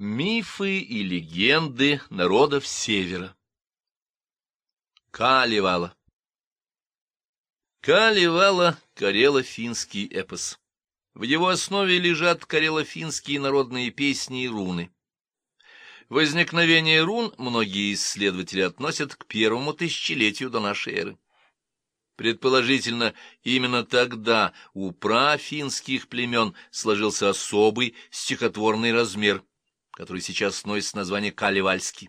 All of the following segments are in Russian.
Мифы и легенды народов Севера Калевала Калевала — карело-финский эпос. В его основе лежат карело-финские народные песни и руны. Возникновение рун многие исследователи относят к первому тысячелетию до нашей эры. Предположительно, именно тогда у прафинских племен сложился особый стихотворный размер, который сейчас носит название Калевальский.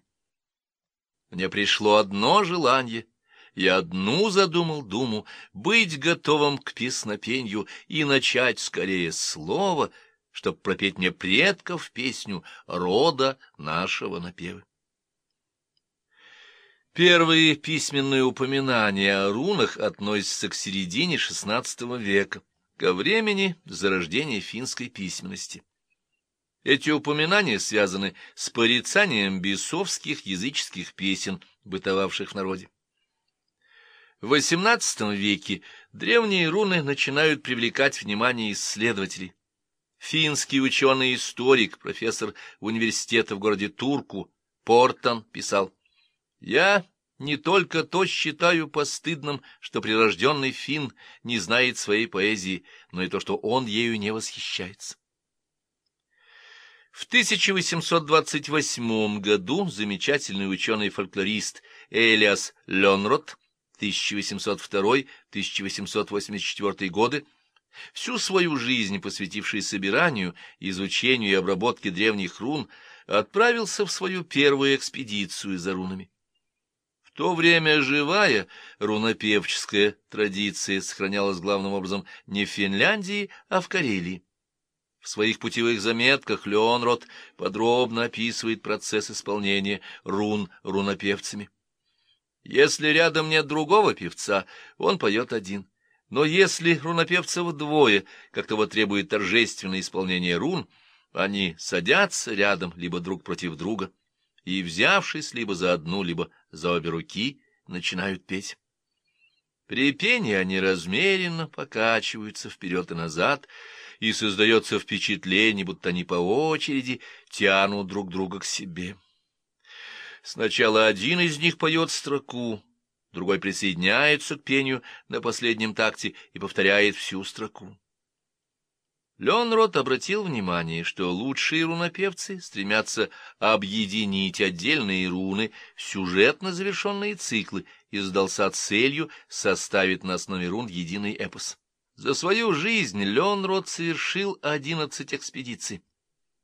Мне пришло одно желание, я одну задумал думу, быть готовым к песнопенью и начать скорее слово, чтоб пропеть мне предков песню рода нашего напева. Первые письменные упоминания о рунах относятся к середине XVI века, ко времени зарождения финской письменности. Эти упоминания связаны с порицанием бесовских языческих песен, бытовавших в народе. В XVIII веке древние руны начинают привлекать внимание исследователей. Финский ученый-историк, профессор университета в городе Турку, Портон, писал, «Я не только то считаю постыдным, что прирожденный фин не знает своей поэзии, но и то, что он ею не восхищается». В 1828 году замечательный ученый-фольклорист Элиас Ленрот 1802-1884 годы, всю свою жизнь посвятивший собиранию, изучению и обработке древних рун, отправился в свою первую экспедицию за рунами. В то время живая рунопевческая традиция сохранялась главным образом не в Финляндии, а в Карелии. В своих путевых заметках Леонрод подробно описывает процесс исполнения рун рунопевцами. Если рядом нет другого певца, он поет один. Но если рунопевцев двое, как того требует торжественное исполнение рун, они садятся рядом, либо друг против друга, и, взявшись либо за одну, либо за обе руки, начинают петь. При пении они размеренно покачиваются вперед и назад, и создается впечатление, будто они по очереди тянут друг друга к себе. Сначала один из них поет строку, другой присоединяется к пению на последнем такте и повторяет всю строку. Ленрот обратил внимание, что лучшие рунопевцы стремятся объединить отдельные руны в сюжетно завершенные циклы и задался целью составить на основе рун единый эпос. За свою жизнь Ленрот совершил одиннадцать экспедиций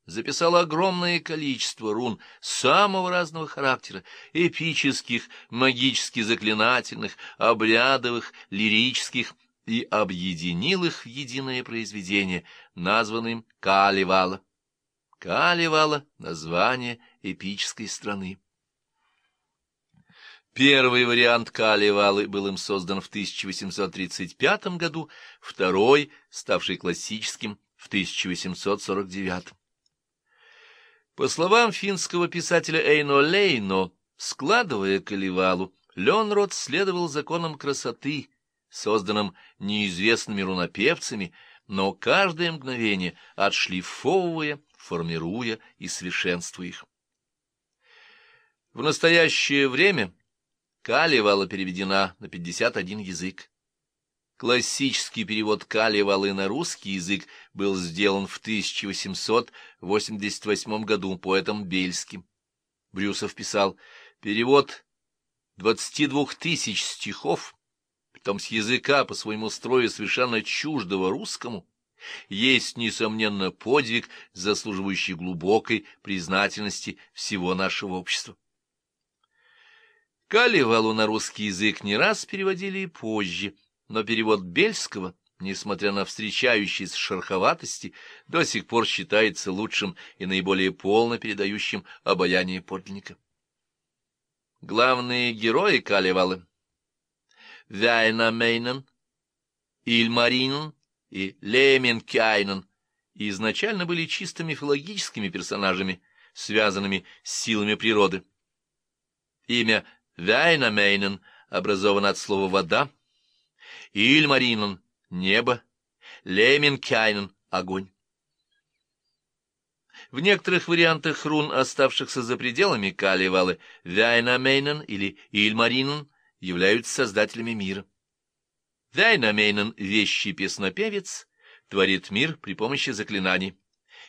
записал огромное количество рун самого разного характера, эпических, магически заклинательных, обрядовых, лирических, и объединил их в единое произведение, названное Калевала. Калевала — название эпической страны. Первый вариант Калевалы был им создан в 1835 году, второй, ставший классическим, в 1849. По словам финского писателя Эйно Лейно, складывая Каливалу, Ленрод следовал законам красоты, созданным неизвестными рунопевцами, но каждое мгновение отшлифовывая, формируя и совершенствуя их. В настоящее время Калевала переведена на 51 язык. Классический перевод Калевалы на русский язык был сделан в 1888 году поэтом Бельским. Брюсов писал «Перевод 22 тысяч стихов, притом с языка по своему строю совершенно чуждого русскому, есть, несомненно, подвиг, заслуживающий глубокой признательности всего нашего общества». Калевалу на русский язык не раз переводили и позже – но перевод Бельского, несмотря на встречающиеся шероховатости, до сих пор считается лучшим и наиболее полно передающим обаяние подлинника. Главные герои Калевалы — Вяйнамейнен, Ильмаринен и Леменкайнен — изначально были чисто мифологическими персонажами, связанными с силами природы. Имя Вяйнамейнен образовано от слова «вода», Ильмаринен — небо, Леменкайнен — огонь. В некоторых вариантах рун, оставшихся за пределами Калевалы, Вяйнамейнен или Ильмаринен являются создателями мира. Вяйнамейнен — вещий песнопевец, творит мир при помощи заклинаний.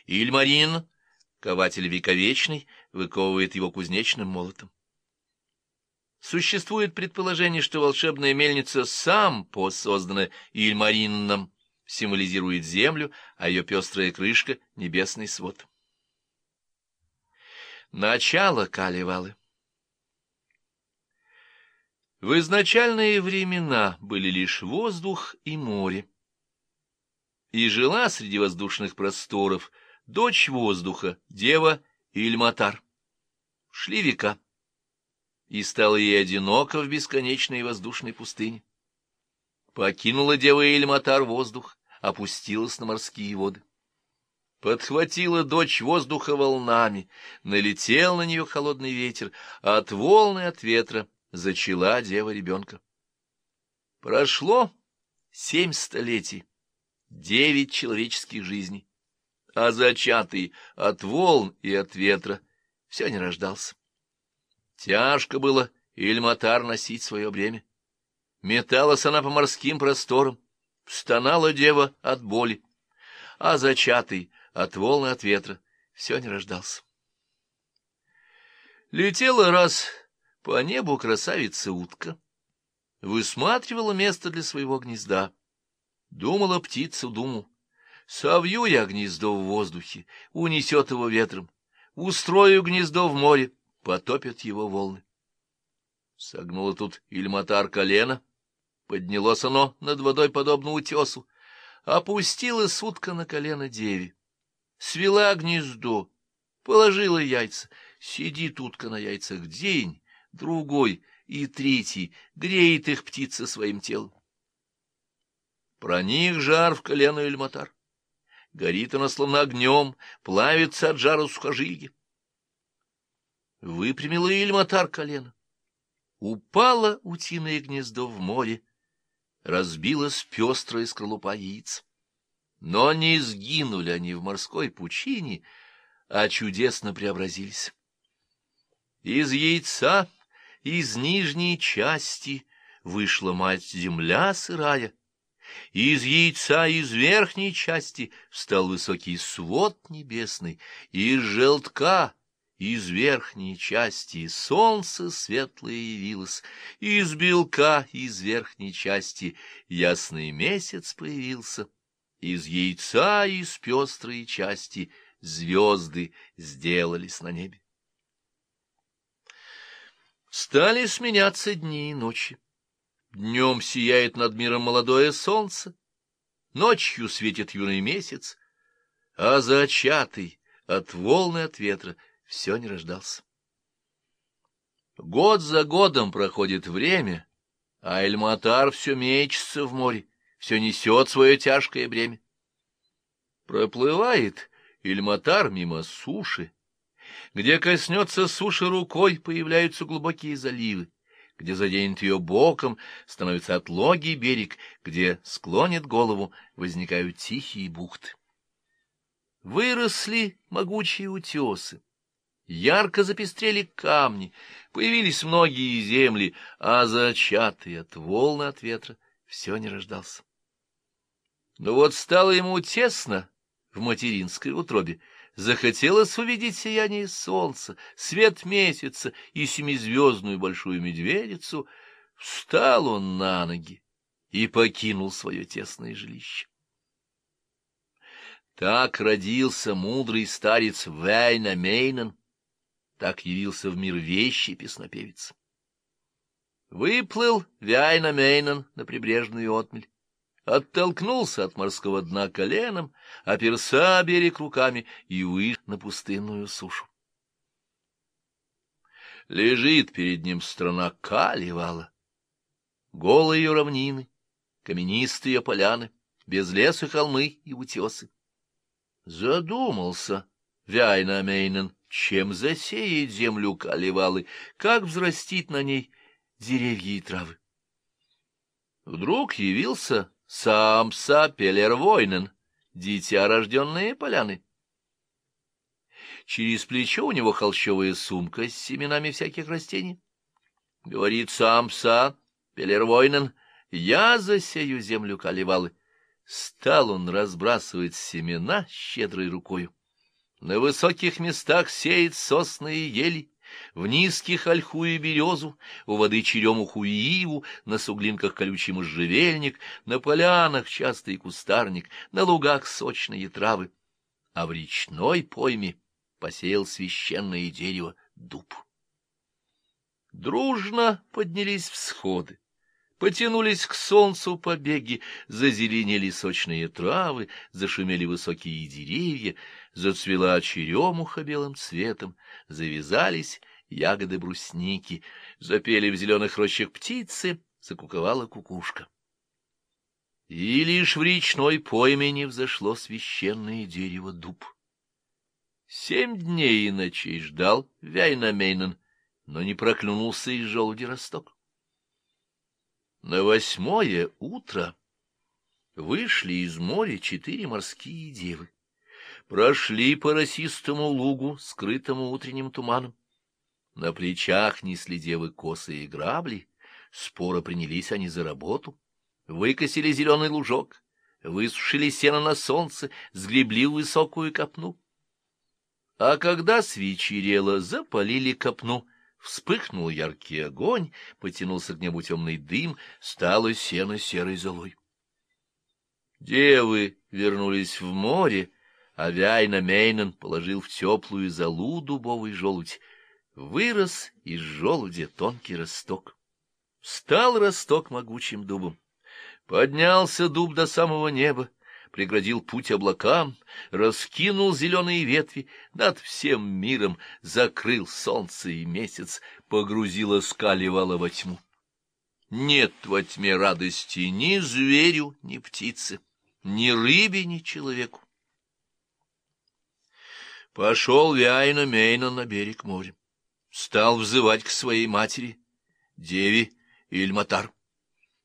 Ильмарин — кователь вековечный, выковывает его кузнечным молотом. Существует предположение, что волшебная мельница сам по создана Ильмаринном, символизирует землю, а ее пестрая крышка — небесный свод. Начало Калевалы В изначальные времена были лишь воздух и море. И жила среди воздушных просторов дочь воздуха, дева Ильматар. Шли века, и стало ей одиноко в бесконечной воздушной пустыне. Покинула дева Ильматар воздух, опустилась на морские воды. Подхватила дочь воздуха волнами, налетел на нее холодный ветер, а от волны, от ветра зачала дева ребенка. Прошло семь столетий, девять человеческих жизней, а зачатый от волн и от ветра все не рождался. Тяжко было Ильматар носить свое бремя. Металась она по морским просторам, стонала дева от боли, а зачатый от волны от ветра все не рождался. Летела раз по небу красавица-утка, высматривала место для своего гнезда. Думала птица думу, совью я гнездо в воздухе, унесет его ветром, устрою гнездо в море, потопят его волны. Согнула тут Ильматар колено, поднялось оно над водой подобно утесу, опустила сутка на колено деви, свела гнездо, положила яйца, сидит утка на яйцах день, другой и третий, греет их птица своим телом. Проник жар в колено Ильматар. Горит она словно огнем, плавится от жара сухожилия. Выпрямила Ильматар колено. Упало утиное гнездо в море, разбилась пестрая скорлупа яиц. Но не сгинули они в морской пучине, а чудесно преобразились. Из яйца, из нижней части вышла мать-земля сырая, из яйца из верхней части встал высокий свод небесный, из желтка из верхней части солнце светлое явилось, из белка из верхней части ясный месяц появился, из яйца из пестрой части звезды сделались на небе. Стали сменяться дни и ночи. Днем сияет над миром молодое солнце, ночью светит юный месяц, а зачатый от волны от ветра — все не рождался. Год за годом проходит время, а Эльматар все мечется в море, все несет свое тяжкое бремя. Проплывает Эльматар мимо суши. Где коснется суши рукой, появляются глубокие заливы. Где заденет ее боком, становится отлогий берег, где склонит голову, возникают тихие бухты. Выросли могучие утесы, Ярко запестрели камни, появились многие земли, а зачатый от волны от ветра все не рождался. Но вот стало ему тесно в материнской утробе, захотелось увидеть сияние солнца, свет месяца и семизвездную большую медведицу, встал он на ноги и покинул свое тесное жилище. Так родился мудрый старец Вейна Мейнен, так явился в мир вещий песнопевец. Выплыл Вяйна Мейнан на прибрежную отмель, оттолкнулся от морского дна коленом, оперся берег руками и вышел на пустынную сушу. Лежит перед ним страна Калевала, голые ее равнины, каменистые поляны, без леса холмы и утесы. Задумался Вяйна Мейнен, чем засеять землю калевалы, как взрастить на ней деревья и травы. Вдруг явился Самса Пелервойнен, дитя рожденные поляны. Через плечо у него холщовая сумка с семенами всяких растений. Говорит сам Са, Пелервойнен, я засею землю каливалы. Стал он разбрасывать семена щедрой рукою. На высоких местах сеет сосны и ели, в низких ольху и березу, у воды черемуху и иву, на суглинках колючий можжевельник, на полянах частый кустарник, на лугах сочные травы. А в речной пойме посеял священное дерево дуб. Дружно поднялись всходы. Потянулись к солнцу побеги, зазеленели сочные травы, зашумели высокие деревья, зацвела черемуха белым цветом, завязались ягоды брусники, запели в зеленых рощах птицы, закуковала кукушка. И лишь в речной пойме не взошло священное дерево дуб. Семь дней и ночей ждал Вяйнамейнен, но не проклюнулся из желуди росток. На восьмое утро вышли из моря четыре морские девы. Прошли по росистому лугу, скрытому утренним туманом. На плечах несли девы косы и грабли, споро принялись они за работу. Выкосили зеленый лужок, высушили сено на солнце, сгребли высокую копну. А когда свечерело, запалили копну — Вспыхнул яркий огонь, потянулся к небу темный дым, стало сено серой золой. Девы вернулись в море, а Вяйна Мейнен положил в теплую золу дубовый желудь. Вырос из желудя тонкий росток. Стал росток могучим дубом. Поднялся дуб до самого неба, преградил путь облакам, раскинул зеленые ветви над всем миром, закрыл солнце и месяц, погрузила скаливала во тьму. Нет во тьме радости ни зверю, ни птице, ни рыбе, ни человеку. Пошел Вяйна Мейна на берег моря. Стал взывать к своей матери, деве Ильматар.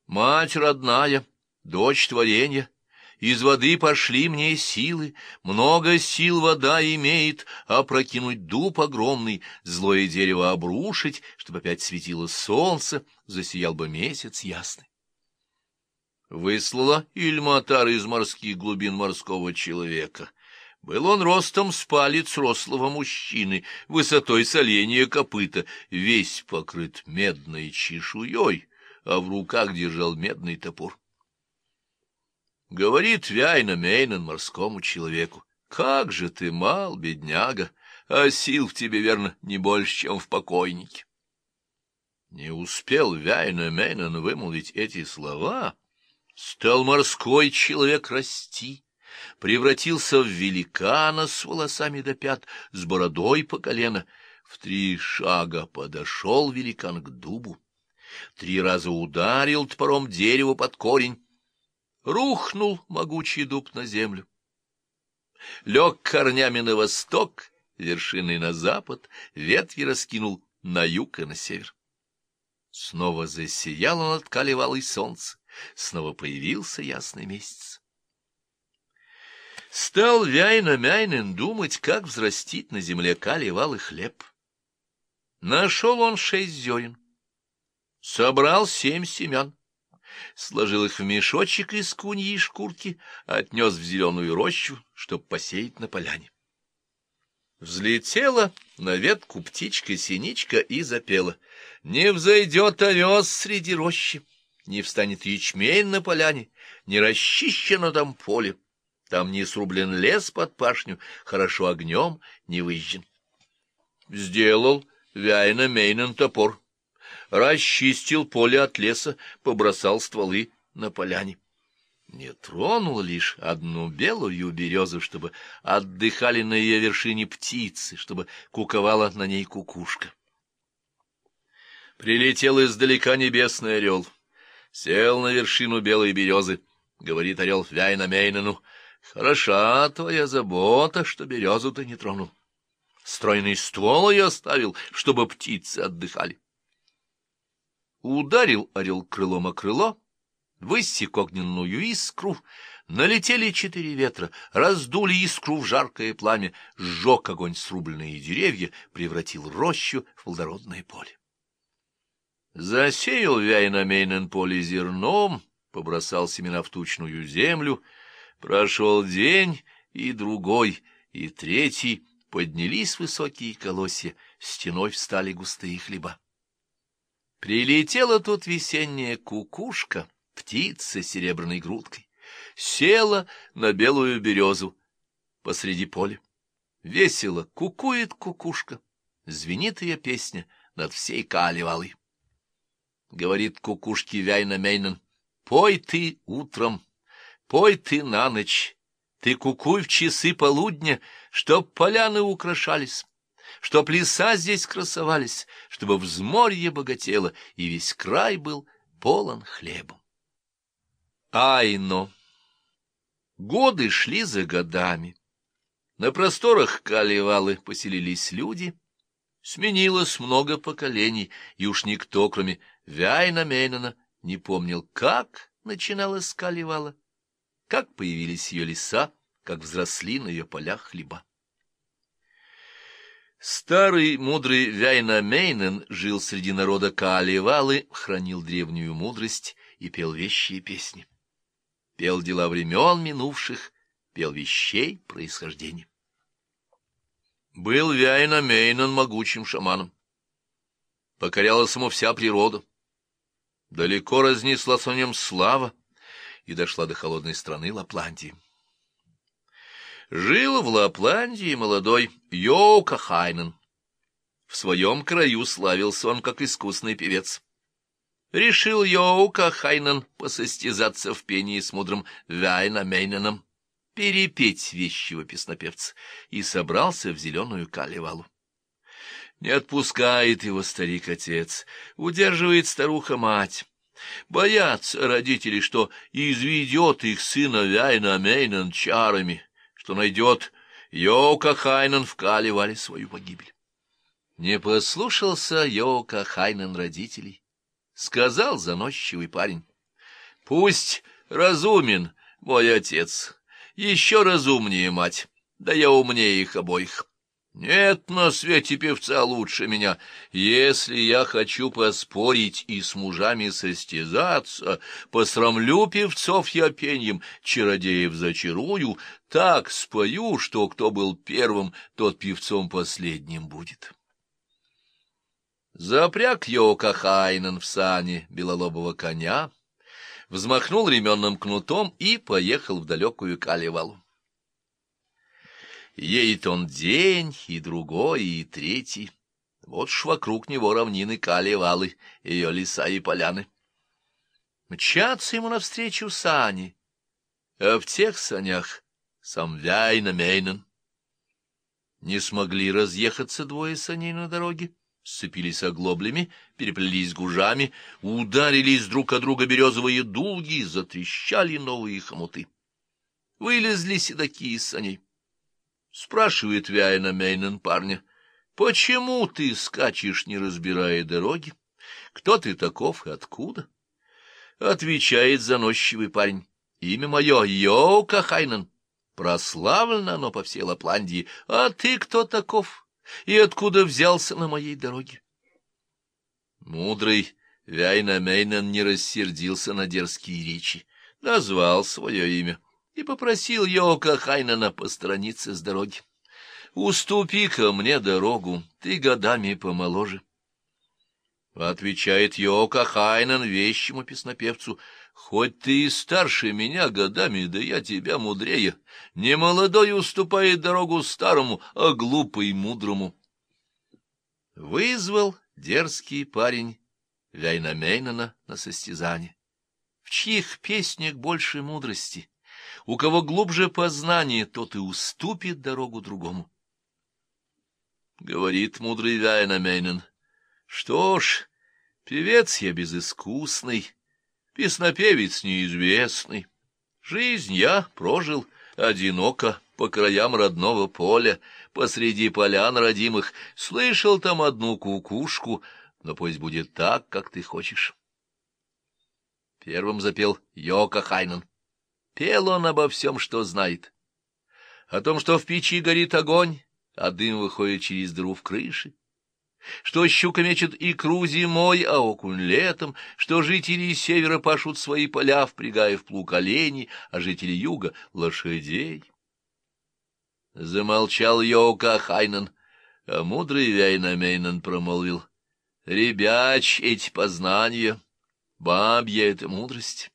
Мать родная, дочь творенья, из воды пошли мне силы, много сил вода имеет, опрокинуть дуб огромный, злое дерево обрушить, чтобы опять светило солнце, засиял бы месяц ясный. Выслала Ильматар из морских глубин морского человека. Был он ростом с палец рослого мужчины, высотой соленья копыта, весь покрыт медной чешуей, а в руках держал медный топор. Говорит Вяйна Мейнен морскому человеку. Как же ты мал, бедняга, а сил в тебе, верно, не больше, чем в покойнике. Не успел Вяйна Мейнен вымолвить эти слова, стал морской человек расти, превратился в великана с волосами до пят, с бородой по колено. В три шага подошел великан к дубу, три раза ударил топором дерево под корень, Рухнул могучий дуб на землю. Лег корнями на восток, вершиной на запад, ветви раскинул на юг и на север. Снова засияло над калевалой солнце, снова появился ясный месяц. Стал Вяйна-Мяйнен думать, как взрастить на земле калевалый хлеб. Нашел он шесть зерен, собрал семь семян сложил их в мешочек из куньей шкурки, отнес в зеленую рощу, чтоб посеять на поляне. Взлетела на ветку птичка-синичка и запела. Не взойдет овес среди рощи, не встанет ячмень на поляне, не расчищено там поле, там не срублен лес под пашню, хорошо огнем не выжжен. Сделал Вяйна Мейнен топор расчистил поле от леса, побросал стволы на поляне. Не тронул лишь одну белую березу, чтобы отдыхали на ее вершине птицы, чтобы куковала на ней кукушка. Прилетел издалека небесный орел, сел на вершину белой березы, говорит орел Вяйна Мейнену, «Хороша твоя забота, что березу ты не тронул. Стройный ствол ее оставил, чтобы птицы отдыхали». Ударил орел крылом о крыло, высек огненную искру, Налетели четыре ветра, раздули искру в жаркое пламя, сжег огонь срубленные деревья, превратил рощу в плодородное поле. Засеял Вяйнамейнен поле зерном, побросал семена в тучную землю. Прошел день и другой, и третий, поднялись высокие колосья, стеной встали густые хлеба. Прилетела тут весенняя кукушка, птица с серебряной грудкой села на белую березу посреди поля. Весело кукует кукушка, звенит ее песня над всей калевалой. Говорит кукушке Вяйна Мейнен, пой ты утром, пой ты на ночь, ты кукуй в часы полудня, чтоб поляны украшались, чтоб леса здесь красовались, чтобы взморье богатело, и весь край был полон хлебом. Айно Годы шли за годами. На просторах Калевалы поселились люди, сменилось много поколений, и уж никто, кроме Вяйна Мейнена, не помнил, как начиналась Калевала, как появились ее леса, как взросли на ее полях хлеба. Старый мудрый Вяйна Мейнен жил среди народа Калевалы, хранил древнюю мудрость и пел вещи и песни пел дела времен минувших, пел вещей происхождения. Был Вяйна Мейнан могучим шаманом. Покорялась ему вся природа. Далеко разнеслась о нем слава и дошла до холодной страны Лапландии. Жил в Лапландии молодой Йоука Хайнен. В своем краю славился он как искусный певец. Решил Йоука Хайнен посостязаться в пении с мудрым Вайна Мейненом, перепеть вещего песнопевца, и собрался в зеленую калевалу. Не отпускает его старик-отец, удерживает старуха-мать. Боятся родители, что изведет их сына Вяйна Мейнен чарами, что найдет Йоука Хайнен в калевале свою погибель. Не послушался Йоука Хайнен родителей — сказал заносчивый парень. — Пусть разумен мой отец, еще разумнее мать, да я умнее их обоих. Нет на свете певца лучше меня. Если я хочу поспорить и с мужами состязаться, посрамлю певцов я пеньем, чародеев зачарую, так спою, что кто был первым, тот певцом последним будет. Запряг Йока Хайнен в сани белолобого коня, взмахнул ременным кнутом и поехал в далекую Калевалу. Едет он день, и другой, и третий. Вот ж вокруг него равнины Калевалы, ее леса и поляны. Мчатся ему навстречу сани, а в тех санях сам Вяйна Мейнен. Не смогли разъехаться двое саней на дороге сцепились оглоблями, переплелись гужами, ударились друг о друга березовые дуги, затрещали новые хомуты. Вылезли седаки из саней. Спрашивает Вяйна Мейнен парня, почему ты скачешь, не разбирая дороги? Кто ты таков и откуда? Отвечает заносчивый парень, имя мое Йока Хайнен. Прославлено оно по всей Лапландии, а ты кто таков? и откуда взялся на моей дороге. Мудрый Вяйна Мейнен не рассердился на дерзкие речи, назвал свое имя и попросил Йока Хайнена посторониться с дороги. «Уступи-ка мне дорогу, ты годами помоложе». Отвечает Йока Хайнен вещему песнопевцу, «Хоть ты и старше меня годами, да я тебя мудрее. Не молодой уступает дорогу старому, а глупый мудрому». Вызвал дерзкий парень Вяйнамейнана на состязание. В чьих песнях больше мудрости? У кого глубже познание, тот и уступит дорогу другому. Говорит мудрый Вяйнамейнен, что ж, певец я безыскусный, песнопевец неизвестный. Жизнь я прожил одиноко по краям родного поля, посреди полян родимых, слышал там одну кукушку, но пусть будет так, как ты хочешь. Первым запел Йока Хайнен. Пел он обо всем, что знает. О том, что в печи горит огонь, а дым выходит через дыру в крыше, что щука мечет икру зимой, а окунь летом, что жители севера пашут свои поля, впрягая в плуг оленей, а жители юга — лошадей. Замолчал Йоука Хайнен, а мудрый Вяйнамейнен промолвил. — Ребяч, эти познания, бабья — это мудрость.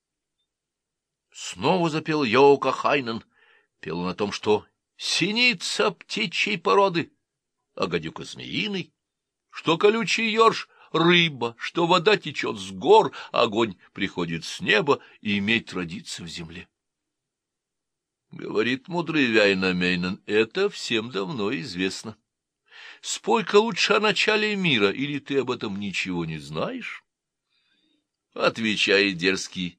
Снова запел Йоука Хайнен, пел он о том, что синица птичьей породы, а гадюка змеиный, что колючий ерш — рыба, что вода течет с гор, огонь приходит с неба, и медь родится в земле. Говорит мудрый Вяйнамейнен, это всем давно известно. Спой-ка лучше о начале мира, или ты об этом ничего не знаешь? Отвечает дерзкий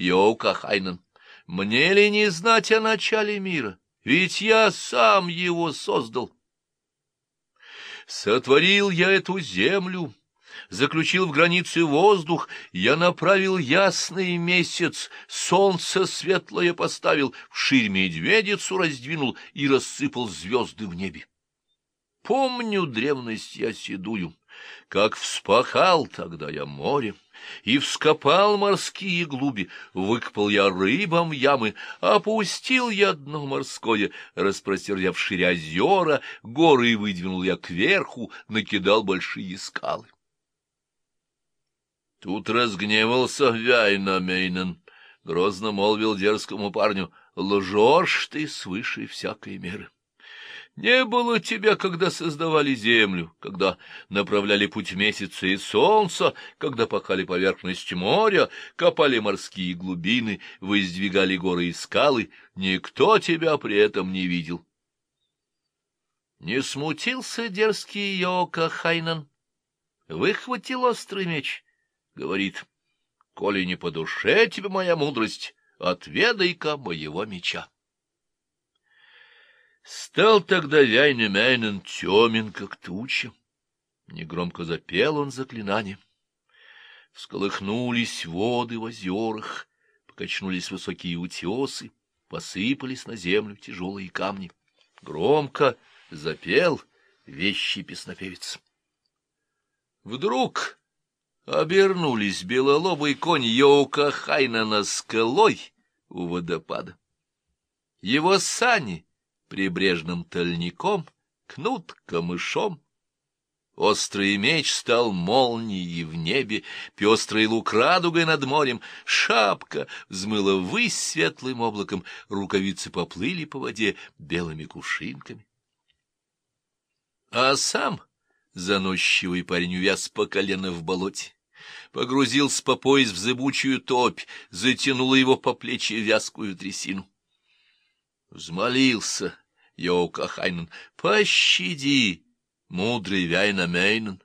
Йоука Хайнен. Мне ли не знать о начале мира? Ведь я сам его создал. Сотворил я эту землю, заключил в границы воздух, я направил ясный месяц, солнце светлое поставил, вширь медведицу раздвинул и рассыпал звезды в небе. Помню древность я седую, как вспахал тогда я море, и вскопал морские глуби, выкопал я рыбам ямы, опустил я дно морское, распростер я вширь озера, горы выдвинул я кверху, накидал большие скалы. Тут разгневался Вяйнамейнен, грозно молвил дерзкому парню, — лжешь ты свыше всякой меры. Не было тебя, когда создавали землю, когда направляли путь месяца и солнца, когда пахали поверхность моря, копали морские глубины, воздвигали горы и скалы. Никто тебя при этом не видел. Не смутился дерзкий Йока Хайнан. Выхватил острый меч, говорит, — коли не по душе тебе моя мудрость, отведай-ка моего меча. Стал тогда Вяйнемейнен темен, как туча. Негромко запел он заклинание. Всколыхнулись воды в озерах, покачнулись высокие утесы, посыпались на землю тяжелые камни. Громко запел вещий песнопевец. Вдруг обернулись белолобый конь Йоука Хайнана скалой у водопада. Его сани — прибрежным тальником, кнут камышом. Острый меч стал молнией в небе, пестрый лук радугой над морем, шапка взмыла ввысь светлым облаком, рукавицы поплыли по воде белыми кувшинками. А сам заносчивый парень увяз по колено в болоте, погрузился по пояс в зыбучую топь, затянула его по плечи вязкую трясину. Взмолился Йоукахайнен, пощади, мудрый Вяйнамейнен.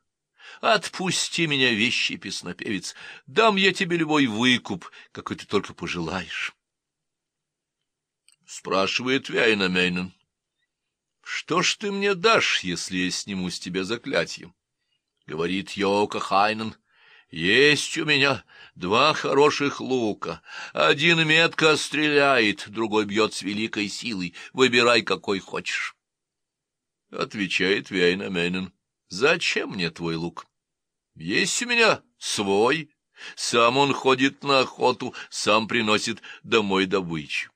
Отпусти меня, вещий песнопевец, дам я тебе любой выкуп, какой ты только пожелаешь. Спрашивает Вяйнамейнен. Что ж ты мне дашь, если я сниму с тебя заклятие? Говорит Йока Хайнен. Есть у меня два хороших лука. Один метко стреляет, другой бьет с великой силой. Выбирай, какой хочешь. Отвечает Вейнамейнен. Зачем мне твой лук? Есть у меня свой. Сам он ходит на охоту, сам приносит домой добычу.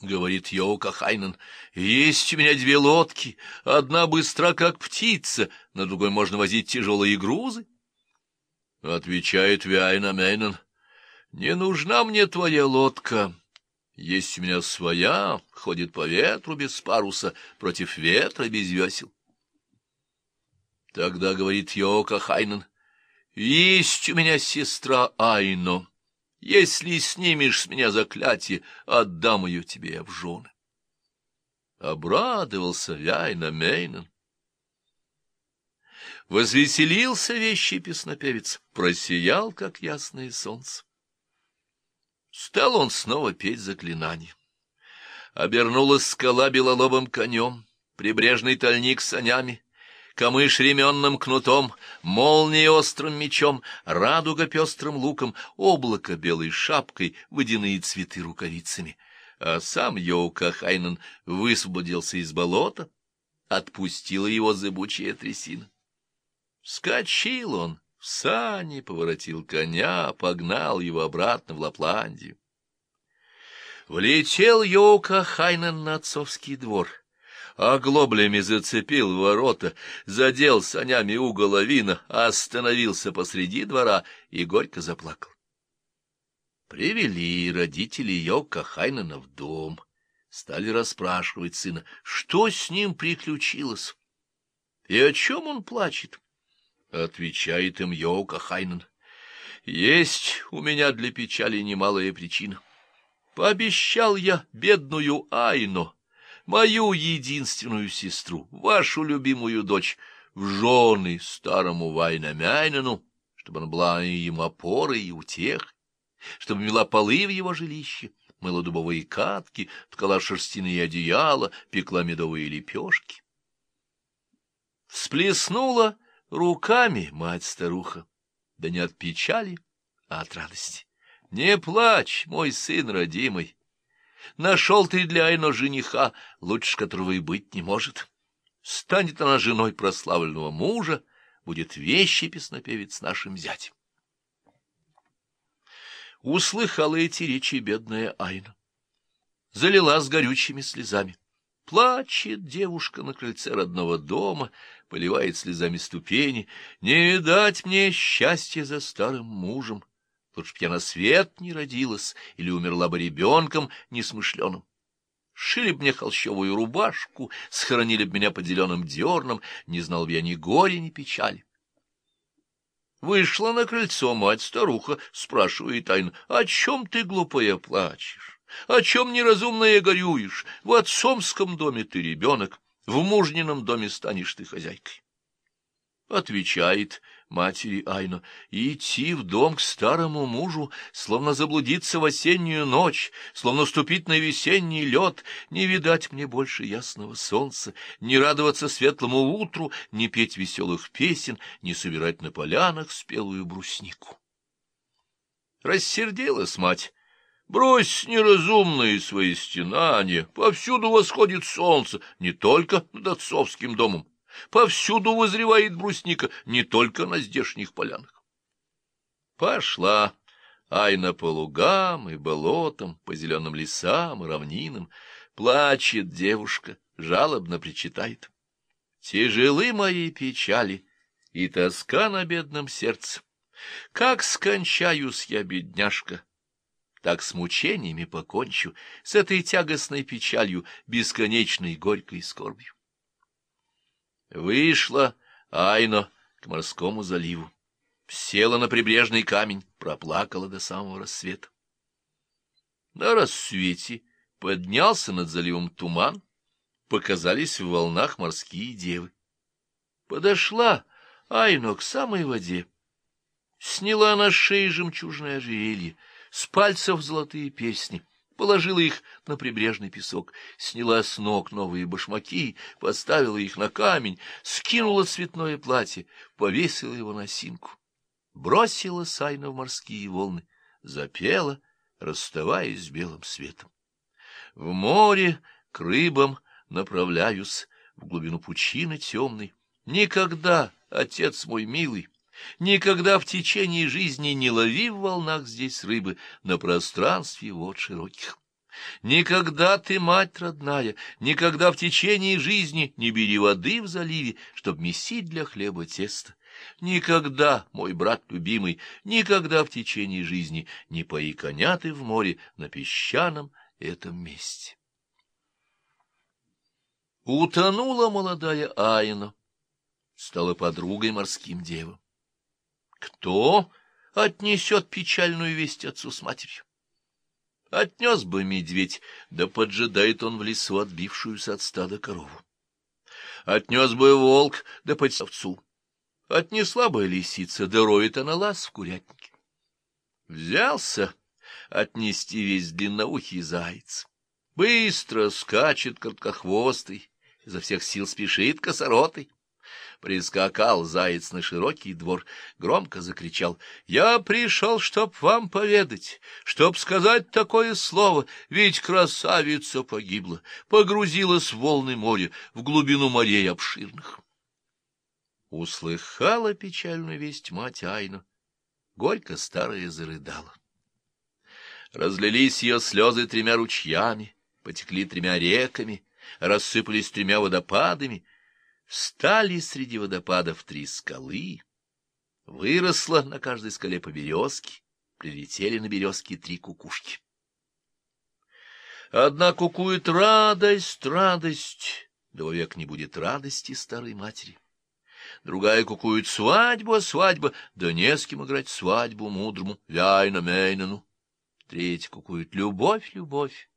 Говорит Йоука Хайнен, есть у меня две лодки, одна быстра, как птица, на другой можно возить тяжелые грузы. — отвечает Виайна Мейнен. — Не нужна мне твоя лодка. Есть у меня своя, ходит по ветру без паруса, против ветра без весел. Тогда говорит Йока Хайнен, — Есть у меня сестра Айно. Если снимешь с меня заклятие, отдам ее тебе в жены. Обрадовался Вяйна Мейнен. Возвеселился вещий песнопевец, просиял, как ясное солнце. Стал он снова петь заклинание. Обернулась скала белолобым конем, прибрежный тальник санями, камыш ременным кнутом, молния острым мечом, радуга пестрым луком, облако белой шапкой, водяные цветы рукавицами. А сам Йоука Хайнен высвободился из болота, отпустила его зыбучая трясина. Скочил он в сани, поворотил коня, погнал его обратно в Лапландию. Влетел Йоука Хайнен на отцовский двор — оглоблями зацепил ворота, задел санями угол авина, остановился посреди двора и горько заплакал. Привели родители Йока Хайнена в дом, стали расспрашивать сына, что с ним приключилось и о чем он плачет. Отвечает им Йока Хайнен. Есть у меня для печали немалая причина. Пообещал я бедную Айно, мою единственную сестру, вашу любимую дочь, в жены старому Вайнамяйнену, чтобы она была ему опорой и утех, чтобы мела полы в его жилище, мыла дубовые катки, ткала шерстяные одеяла, пекла медовые лепешки. Всплеснула руками мать-старуха, да не от печали, а от радости. Не плачь, мой сын родимый, Нашел ты для Айно жениха, лучше которого и быть не может. Станет она женой прославленного мужа, будет вещий песнопевец нашим зятем. Услыхала эти речи бедная Айна. Залила с горючими слезами. Плачет девушка на крыльце родного дома, поливает слезами ступени. Не видать мне счастья за старым мужем. Лучше б я на свет не родилась или умерла бы ребенком несмышленым. Шили б мне холщовую рубашку, схоронили б меня под зеленым дерном, не знал бы я ни горя, ни печали. Вышла на крыльцо мать-старуха, спрашивает тайно, о чем ты, глупая, плачешь? О чем неразумная горюешь? В отцовском доме ты ребенок, в мужнином доме станешь ты хозяйкой. Отвечает матери Айно, идти в дом к старому мужу, словно заблудиться в осеннюю ночь, словно ступить на весенний лед, не видать мне больше ясного солнца, не радоваться светлому утру, не петь веселых песен, не собирать на полянах спелую бруснику. Рассердилась мать. Брось неразумные свои стенания, повсюду восходит солнце, не только над отцовским домом. Повсюду возревает брусника, не только на здешних полянах. Пошла Айна по лугам и болотам, по зеленым лесам и равнинам. Плачет девушка, жалобно причитает. Тяжелы мои печали и тоска на бедном сердце. Как скончаюсь я, бедняжка, так с мучениями покончу, с этой тягостной печалью, бесконечной горькой скорбью. Вышла Айно к морскому заливу, села на прибрежный камень, проплакала до самого рассвета. На рассвете поднялся над заливом туман, показались в волнах морские девы. Подошла Айно к самой воде, сняла на шее жемчужное ожерелье, с пальцев золотые песни — положила их на прибрежный песок, сняла с ног новые башмаки, поставила их на камень, скинула цветное платье, повесила его на синку, бросила Сайна в морские волны, запела, расставаясь с белым светом. В море к рыбам направляюсь, в глубину пучины темной. Никогда, отец мой милый, Никогда в течение жизни не лови в волнах здесь рыбы на пространстве вод широких. Никогда ты, мать родная, никогда в течение жизни не бери воды в заливе, чтоб месить для хлеба тесто. Никогда, мой брат любимый, никогда в течение жизни не пои коня ты в море на песчаном этом месте. Утонула молодая Айна, стала подругой морским девам. Кто отнесет печальную весть отцу с матерью? Отнес бы медведь, да поджидает он в лесу отбившуюся от стада корову. Отнес бы волк, да по овцу. Отнесла бы лисица, да роет она лаз в курятнике. Взялся отнести весь длинноухий заяц. Быстро скачет короткохвостый, изо всех сил спешит косоротый. Прискакал заяц на широкий двор, громко закричал. — Я пришел, чтоб вам поведать, чтоб сказать такое слово, ведь красавица погибла, погрузилась в волны моря, в глубину морей обширных. Услыхала печальную весть мать Айна, горько старая зарыдала. Разлились ее слезы тремя ручьями, потекли тремя реками, рассыпались тремя водопадами — Стали среди водопадов три скалы, выросла на каждой скале по березке, прилетели на березки три кукушки. Одна кукует радость, радость, да век не будет радости старой матери. Другая кукует свадьба, свадьба, да не с кем играть свадьбу мудрому Вяйна Мейнену. Третья кукует любовь, любовь,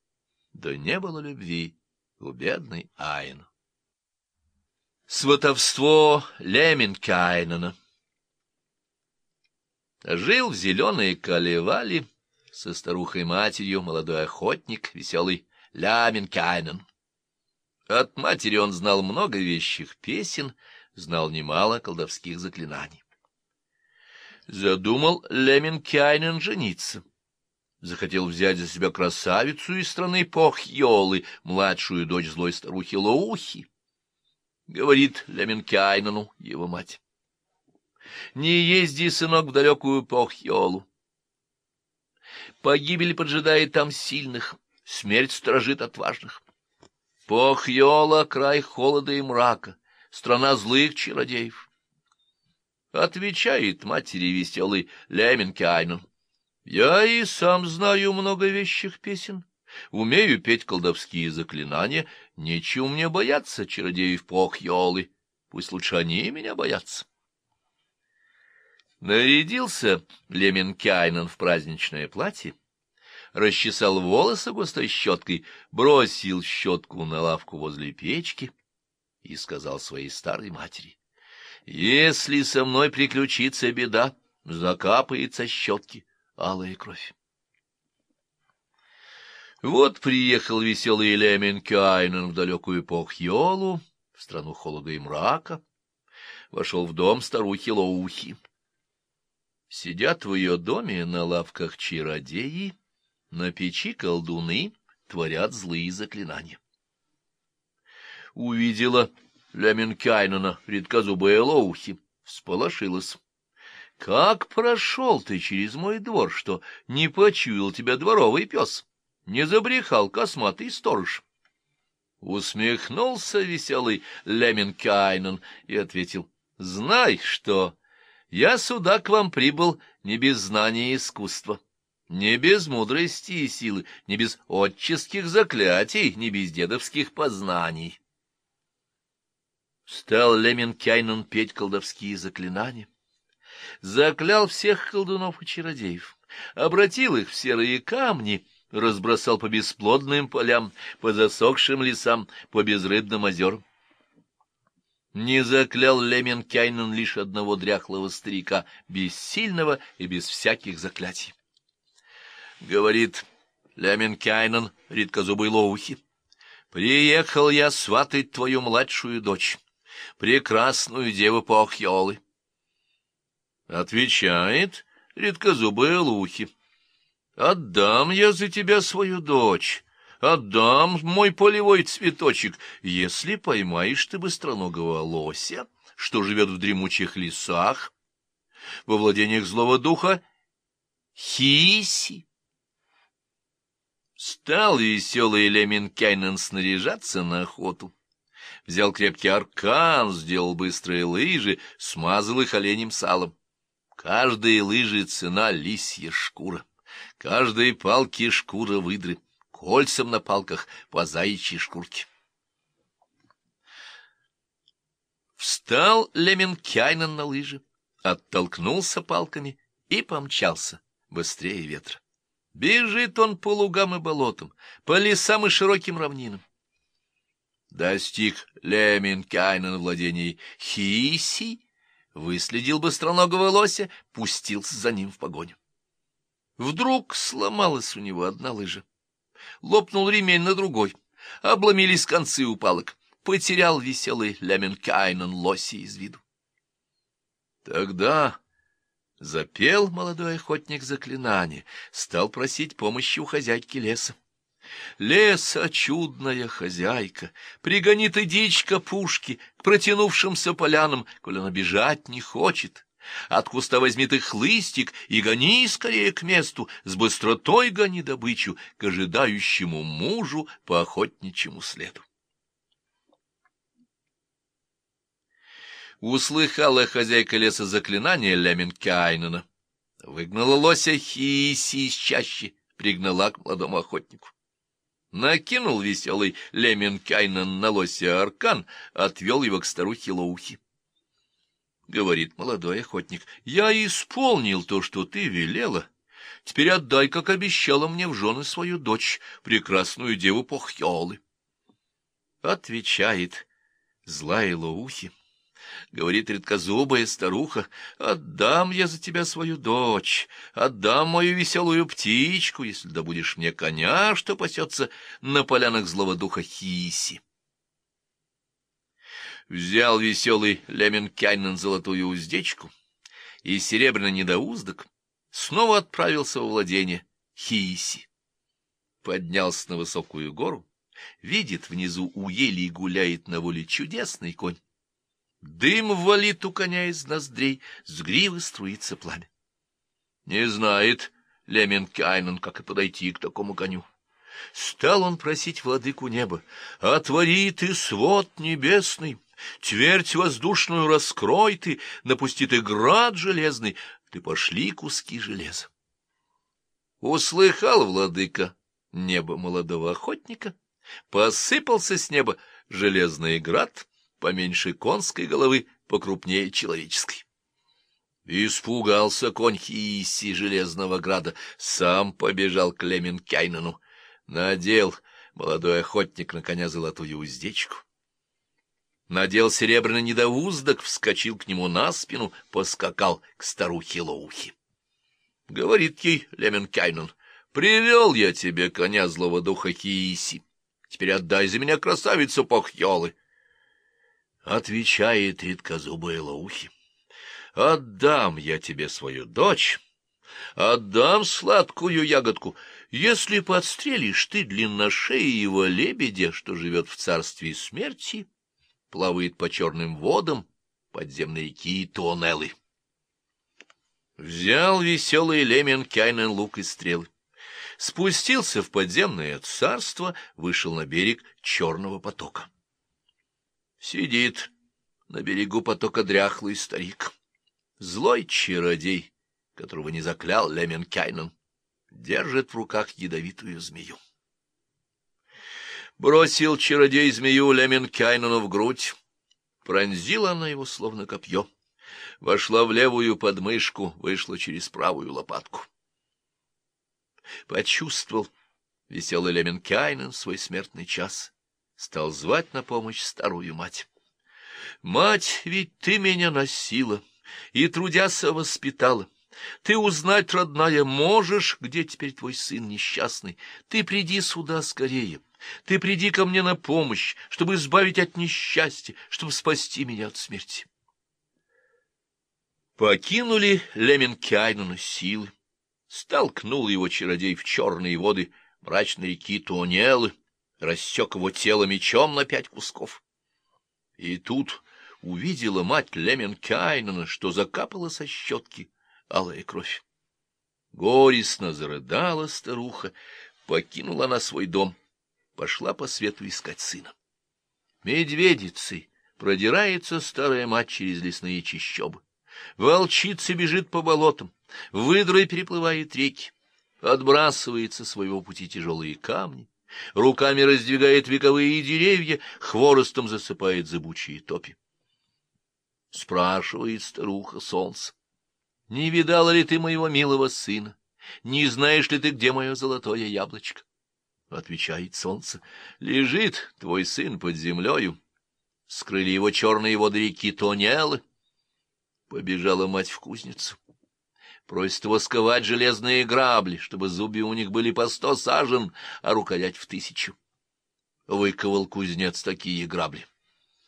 да не было любви у бедной Айну. Сватовство Леменкайнена Жил в зеленой колевали со старухой-матерью молодой охотник, веселый Ляменкайнен. От матери он знал много вещих песен, знал немало колдовских заклинаний. Задумал Леменкайнен жениться. Захотел взять за себя красавицу из страны Похьолы, младшую дочь злой старухи Лоухи. — говорит Леменкайнану его мать. — Не езди, сынок, в далекую Похьолу. Погибель поджидает там сильных, смерть сторожит отважных. Похьола — край холода и мрака, страна злых чародеев. Отвечает матери веселый Леменкайнен. Я и сам знаю много вещих песен. Умею петь колдовские заклинания, нечего мне бояться чародеев Похьолы, пусть лучше они меня боятся. Нарядился Леменкайнен в праздничное платье, расчесал волосы густой щеткой, бросил щетку на лавку возле печки и сказал своей старой матери, «Если со мной приключится беда, закапается щетки алая кровь». Вот приехал веселый Леменкайнен в далекую Похьолу, в страну холода и мрака, вошел в дом старухи Лоухи. Сидят в ее доме на лавках чародеи, на печи колдуны, творят злые заклинания. Увидела Леменкайнена редкозубая Лоухи, всполошилась. — Как прошел ты через мой двор, что не почуял тебя дворовый пес? — не забрехал косматый сторож. Усмехнулся веселый Леменкайнен и ответил, — Знай, что я сюда к вам прибыл не без знания искусства, не без мудрости и силы, не без отческих заклятий, не без дедовских познаний. Стал Леменкайнен петь колдовские заклинания, заклял всех колдунов и чародеев, обратил их в серые камни — разбросал по бесплодным полям, по засохшим лесам, по безрыбным озерам. Не заклял Леменкайнен лишь одного дряхлого старика, бессильного и без всяких заклятий. Говорит Леменкайнен редкозубый лоухи, «Приехал я сватать твою младшую дочь, прекрасную деву Похьолы». Отвечает редкозубый лоухи, Отдам я за тебя свою дочь, отдам мой полевой цветочек, если поймаешь ты быстроногого лося, что живет в дремучих лесах, во владениях злого духа Хиси. Стал веселый Леменкайнен снаряжаться на охоту. Взял крепкий аркан, сделал быстрые лыжи, смазал их оленем салом. Каждая лыжи цена лисья шкура. Каждой палке шкура выдры, кольцам на палках по заячьей шкурке. Встал Леменкайнен на лыжи, оттолкнулся палками и помчался быстрее ветра. Бежит он по лугам и болотам, по лесам и широким равнинам. Достиг Леменкайнен владений Хиси, выследил быстроногого лося, пустился за ним в погоню. Вдруг сломалась у него одна лыжа. Лопнул ремень на другой. Обломились концы у палок. потерял веселый Леменкайнен лоси из виду. Тогда запел молодой охотник заклинание, стал просить помощи у хозяйки леса. Леса, чудная хозяйка, пригони ты дичь пушки к протянувшимся полянам, коль она бежать не хочет. От куста возьми ты хлыстик и гони скорее к месту, с быстротой гони добычу к ожидающему мужу по охотничьему следу. Услыхала хозяйка леса заклинание Леменкайнена, выгнала лося Хиси из чащи, пригнала к молодому охотнику. Накинул веселый Леменкайнен на лося аркан, отвел его к старухе Лоухи. Говорит молодой охотник, — я исполнил то, что ты велела. Теперь отдай, как обещала мне в жены свою дочь, прекрасную деву Похьолы. Отвечает злая Лоухи. Говорит редкозубая старуха, отдам я за тебя свою дочь, отдам мою веселую птичку, если добудешь мне коня, что пасется на полянах злого духа Хиси. Взял веселый Леменкайнен золотую уздечку и серебряный недоуздок, снова отправился во владение Хиси. Поднялся на высокую гору, видит внизу у ели гуляет на воле чудесный конь. Дым валит у коня из ноздрей, с гривы струится пламя. Не знает Леменкайнен, как и подойти к такому коню. Стал он просить владыку неба, «Отвори ты свод небесный, твердь воздушную раскрой ты, напусти ты град железный, ты пошли куски железа». Услыхал владыка небо молодого охотника, посыпался с неба железный град — поменьше конской головы, покрупнее человеческой. Испугался конь Хииси Железного Града, сам побежал к Леменкайнену. Надел молодой охотник на коня золотую уздечку. Надел серебряный недоуздок, вскочил к нему на спину, поскакал к старухе Лоухе. Говорит ей Леменкайнен, привел я тебе коня злого духа Хииси. Теперь отдай за меня красавицу Похьолы. Отвечает редкозубая Лаухи. Отдам я тебе свою дочь, отдам сладкую ягодку, если подстрелишь ты длинношеего лебедя, что живет в царстве смерти, плавает по черным водам подземной реки Туонеллы. Взял веселый Лемен Кайнен лук и стрелы. Спустился в подземное царство, вышел на берег черного потока. Сидит на берегу потока дряхлый старик. Злой чародей, которого не заклял Леменкайнен, держит в руках ядовитую змею. Бросил чародей змею Леменкайнену в грудь. Пронзила она его, словно копье. Вошла в левую подмышку, вышла через правую лопатку. Почувствовал веселый Леменкайнен свой смертный час — стал звать на помощь старую мать. «Мать, ведь ты меня носила и, трудяся, воспитала. Ты узнать, родная, можешь, где теперь твой сын несчастный? Ты приди сюда скорее. Ты приди ко мне на помощь, чтобы избавить от несчастья, чтобы спасти меня от смерти». Покинули Леменкайнена силы. Столкнул его чародей в черные воды мрачной реки Туонелы рассек его тело мечом на пять кусков. И тут увидела мать Леменкайнена, что закапала со щетки алая кровь. Горестно зарыдала старуха, покинула она свой дом, пошла по свету искать сына. Медведицей продирается старая мать через лесные чащобы. Волчица бежит по болотам, выдрой переплывает реки, отбрасывает со своего пути тяжелые камни, руками раздвигает вековые деревья, хворостом засыпает зыбучие топи. Спрашивает старуха солнце, не видала ли ты моего милого сына? Не знаешь ли ты, где мое золотое яблочко? Отвечает солнце, лежит твой сын под землею. Скрыли его черные воды реки Тонелы. Побежала мать в кузницу. Просит восковать железные грабли, чтобы зубы у них были по сто сажен, а рукоять в тысячу. Выковал кузнец такие грабли.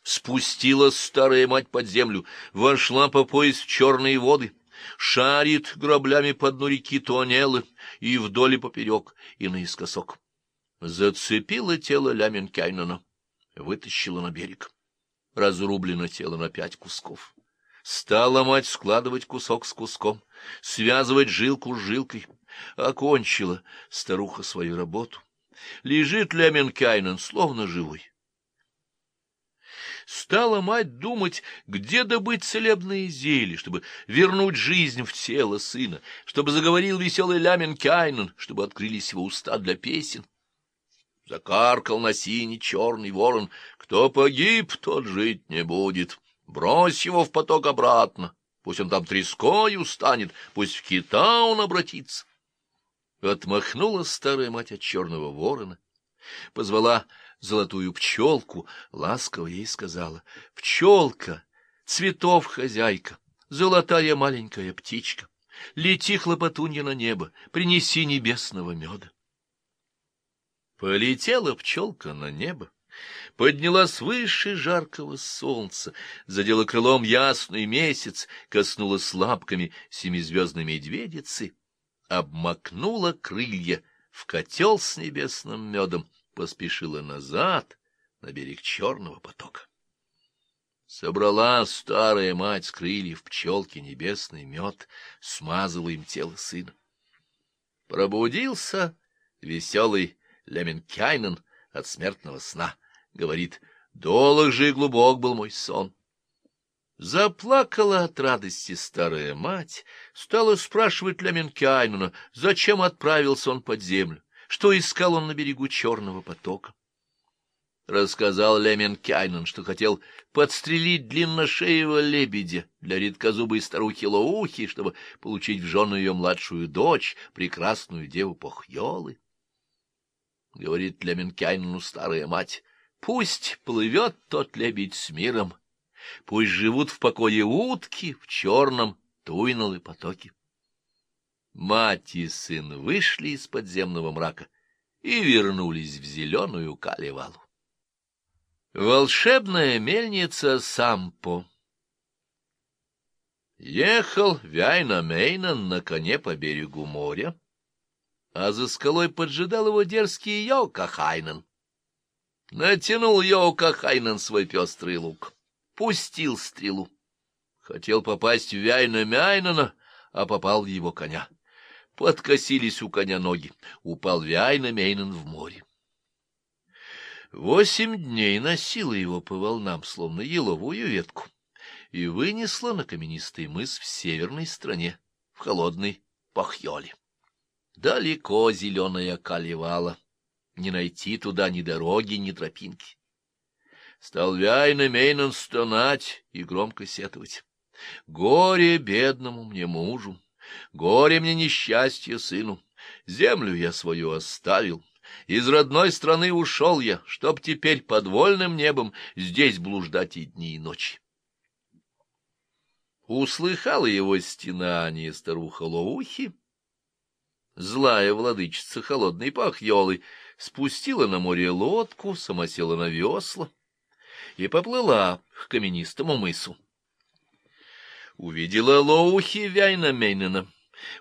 Спустилась старая мать под землю, вошла по пояс в черные воды, шарит граблями по дну реки Туанелы и вдоль и поперек, и наискосок. Зацепила тело Ляменкайнена, вытащила на берег. Разрублено тело на пять кусков. Стала мать складывать кусок с куском, связывать жилку с жилкой. Окончила старуха свою работу. Лежит Ляменкайнен, словно живой. Стала мать думать, где добыть целебные зелья, чтобы вернуть жизнь в тело сына, чтобы заговорил веселый Лямин Кайнен, чтобы открылись его уста для песен. Закаркал на синий черный ворон. Кто погиб, тот жить не будет. Брось его в поток обратно. Пусть он там трескою станет, пусть в кита он обратится. Отмахнула старая мать от черного ворона, позвала золотую пчелку, ласково ей сказала, «Пчелка, цветов хозяйка, золотая маленькая птичка, лети, хлопотунья, на небо, принеси небесного меда». Полетела пчелка на небо, поднялась выше жаркого солнца, задела крылом ясный месяц, коснулась лапками семизвездной медведицы, обмакнула крылья в котел с небесным медом, поспешила назад, на берег черного потока. Собрала старая мать с крыльев пчелки небесный мед, смазала им тело сына. Пробудился веселый Леменкайнен от смертного сна. Говорит, долг же и глубок был мой сон. Заплакала от радости старая мать, стала спрашивать Леменкайнена, зачем отправился он под землю что искал он на берегу Черного потока. Рассказал Лемен Кайнен, что хотел подстрелить длинношеего лебедя для редкозубой старухи Лоухи, чтобы получить в жену ее младшую дочь, прекрасную деву Похьолы. Говорит Лемен Кайнену старая мать, пусть плывет тот лебедь с миром, пусть живут в покое утки в черном туйнолы потоке. Мать и сын вышли из подземного мрака и вернулись в зеленую калевалу. Волшебная мельница Сампо Ехал Вяйна Мейнан на коне по берегу моря, а за скалой поджидал его дерзкий Йока Натянул Йока свой пестрый лук, пустил стрелу. Хотел попасть в Вяйна Мяйнана, а попал в его коня. Подкосились у коня ноги. Упал Вяйна Мейнен в море. Восемь дней носила его по волнам, словно еловую ветку, и вынесла на каменистый мыс в северной стране, в холодной Пахьоле. Далеко зеленая калевала, не найти туда ни дороги, ни тропинки. Стал Вяйна Мейнен стонать и громко сетовать. Горе бедному мне мужу! Горе мне несчастье сыну, землю я свою оставил, из родной страны ушел я, чтоб теперь под вольным небом здесь блуждать и дни, и ночи. Услыхала его стенание старуха Лоухи, злая владычица холодной пахьолы, спустила на море лодку, самосела на весла и поплыла к каменистому мысу увидела Лоухи Вяйна Мейнена,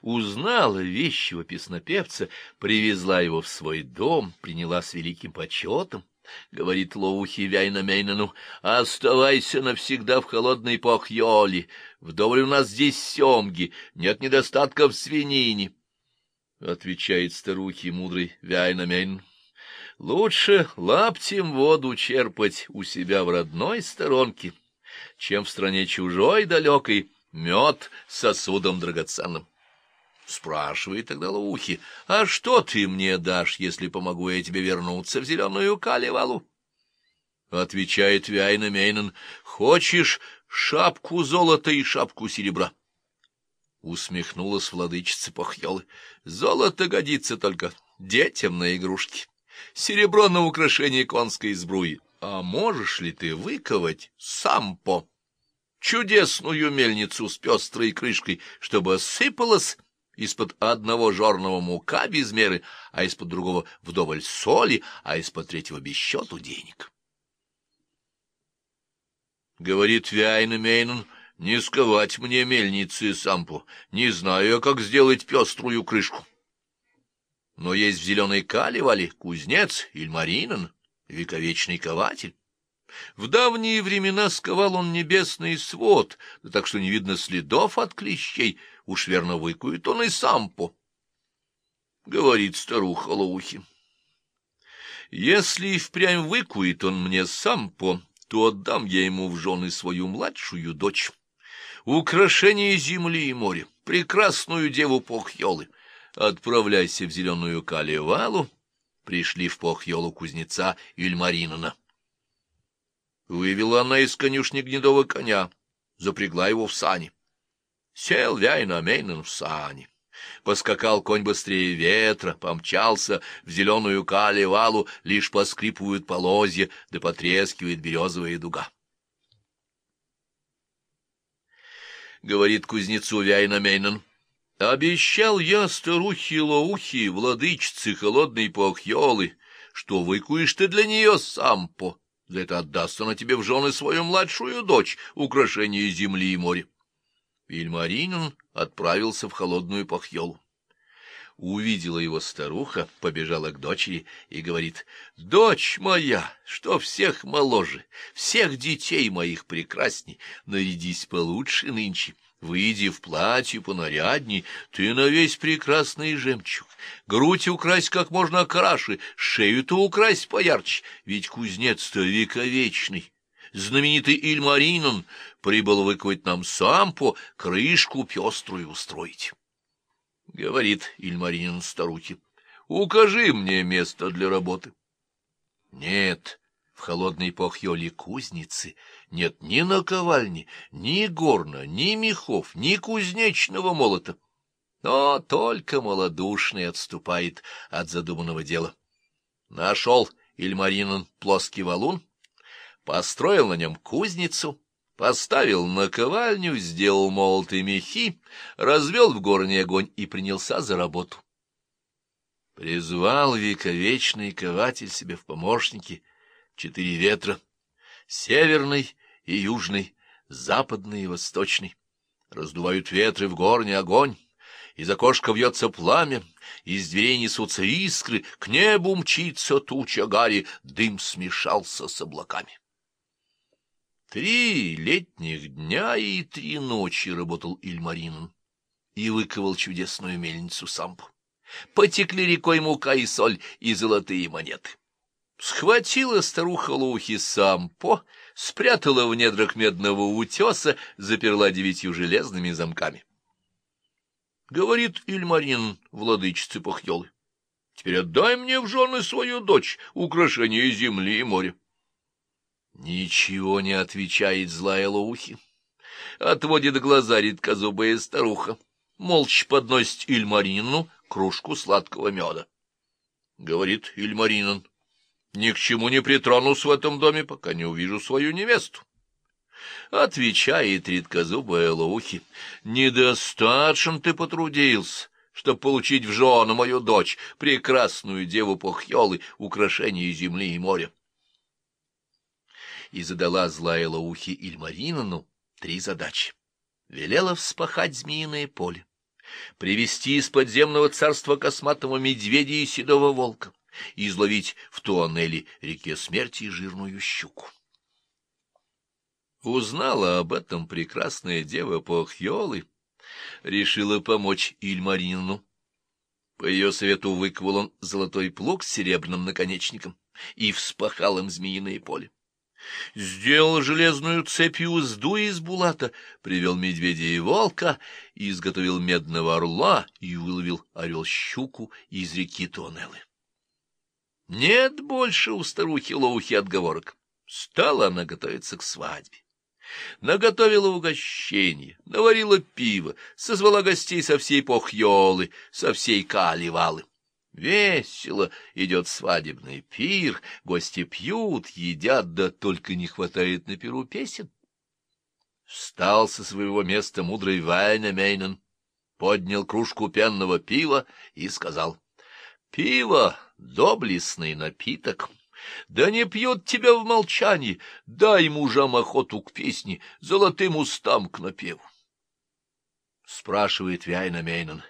узнала вещего песнопевца, привезла его в свой дом, приняла с великим почетом. Говорит Лоухи Вяйна Мейнену, оставайся навсегда в холодной похьоли, вдоволь у нас здесь семги, нет недостатка в свинине. Отвечает старухи мудрый Вяйна Мейнен. Лучше лаптем воду черпать у себя в родной сторонке, чем в стране чужой далекой мед сосудом драгоценным. Спрашивает тогда Лаухи, а что ты мне дашь, если помогу я тебе вернуться в зеленую калевалу? Отвечает Вяйна Мейнен, хочешь шапку золота и шапку серебра? Усмехнулась владычица Пахьелы. Золото годится только детям на игрушки, серебро на украшение конской сбруи. А можешь ли ты выковать сампо? Чудесную мельницу с пестрой крышкой, чтобы сыпалась из-под одного жорного мука без меры, а из-под другого вдоволь соли, а из-под третьего без счету денег. Говорит Вяйна не сковать мне мельницы сампу, не знаю как сделать пеструю крышку. Но есть в зеленой кале, Вали, кузнец Ильмаринан, вековечный кователь. В давние времена сковал он небесный свод, да так что не видно следов от клещей, уж верно выкует он и сампо. Говорит старуха Лоухи. Если впрямь выкует он мне сампо, то отдам я ему в жены свою младшую дочь. Украшение земли и моря, прекрасную деву Похьолы. Отправляйся в зеленую Калевалу. Пришли в Похьолу кузнеца Ильмаринана. Вывела она из конюшни гнедого коня, запрягла его в сани. Сел Вяйна Мейнен в сани. Поскакал конь быстрее ветра, помчался в зеленую калевалу, лишь поскрипывают полозья, да потрескивает березовая дуга. Говорит кузнецу Вяйна Мейнен. Обещал я старухе Лоухи, владычице холодной похьолы, что выкуешь ты для нее сампо. За это отдаст она тебе в жены свою младшую дочь, украшение земли и моря. Ильмаринин отправился в холодную похьелу. Увидела его старуха, побежала к дочери и говорит, «Дочь моя, что всех моложе, всех детей моих прекрасней, нарядись получше нынче». Выйди в платье понарядней, ты на весь прекрасный жемчуг. Грудь украсть как можно краше, шею-то украсть поярче, ведь кузнец-то вековечный. Знаменитый Ильмаринон прибыл выковать нам сампо, крышку пеструю устроить. Говорит Ильмаринон старухе, укажи мне место для работы. Нет, в холодной похьёле кузницы нет ни наковальни, ни горна, ни мехов, ни кузнечного молота. Но только малодушный отступает от задуманного дела. Нашел Ильмаринин плоский валун, построил на нем кузницу, поставил наковальню, сделал молот и мехи, развел в горний огонь и принялся за работу. Призвал вековечный кователь себе в помощники — четыре ветра — северный и южный, западный и восточный. Раздувают ветры в горне огонь, из окошка вьется пламя, из дверей несутся искры, к небу мчится туча гари, дым смешался с облаками. Три летних дня и три ночи работал Ильмаринон и выковал чудесную мельницу сампу. Потекли рекой мука и соль и золотые монеты. Схватила старуха Лухи сампо, спрятала в недрах медного утеса, заперла девятью железными замками. Говорит Ильмарин, владычице Пахьелы, теперь отдай мне в жены свою дочь, украшение земли и моря. Ничего не отвечает злая Лоухи. Отводит глаза редкозубая старуха. Молча подносит Ильмарину кружку сладкого меда. Говорит Ильмаринан, ни к чему не притронусь в этом доме, пока не увижу свою невесту. Отвечает редкозубая Лоухи, недостаточно ты потрудился, чтобы получить в жены мою дочь, прекрасную деву Похьелы, украшение земли и моря. И задала злая Лоухи Ильмаринану три задачи. Велела вспахать змеиное поле, привести из подземного царства косматого медведя и седого волка, и изловить в Туанеле реке смерти жирную щуку. Узнала об этом прекрасная дева Похьолы, решила помочь Ильмарину. По ее совету выковал он золотой плуг с серебряным наконечником и вспахал им змеиное поле. Сделал железную цепь и узду из булата, привел медведя и волка, изготовил медного орла и выловил орел-щуку из реки Туанеллы. Нет больше у старухи Лоухи отговорок. Стала она готовиться к свадьбе. Наготовила угощение, наварила пиво, созвала гостей со всей похьолы, со всей каливалы. Весело идет свадебный пир, гости пьют, едят, да только не хватает на пиру песен. Встал со своего места мудрый Вайнемейнен, поднял кружку пенного пива и сказал — Пиво — доблестный напиток, Да не пьют тебя в молчании, дай мужам охоту к песне, золотым устам к напеву. Спрашивает Вяйна Мейнен,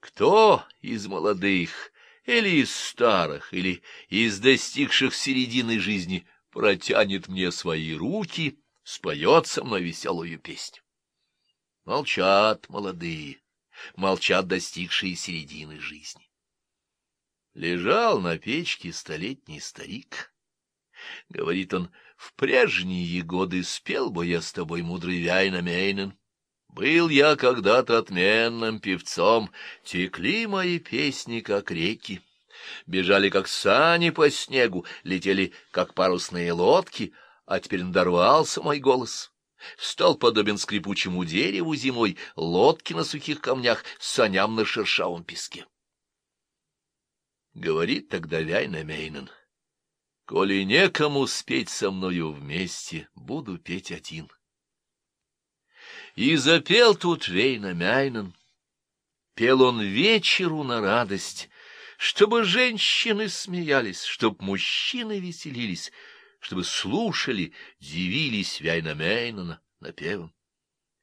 кто из молодых, или из старых, или из достигших середины жизни протянет мне свои руки, споет со мной веселую песню? Молчат молодые, молчат достигшие середины жизни. Лежал на печке столетний старик. Говорит он, в прежние годы спел бы я с тобой, мудрый Вяйна Мейнен. Был я когда-то отменным певцом, текли мои песни, как реки. Бежали, как сани по снегу, летели, как парусные лодки, а теперь надорвался мой голос. Стал подобен скрипучему дереву зимой, лодки на сухих камнях, саням на шершавом песке. Говорит тогда Вяйна Мейнен. Коли некому спеть со мною вместе, буду петь один. И запел тут Вейна Мяйнен. Пел он вечеру на радость, чтобы женщины смеялись, чтобы мужчины веселились, чтобы слушали, дивились Вяйна Мяйнена напевом.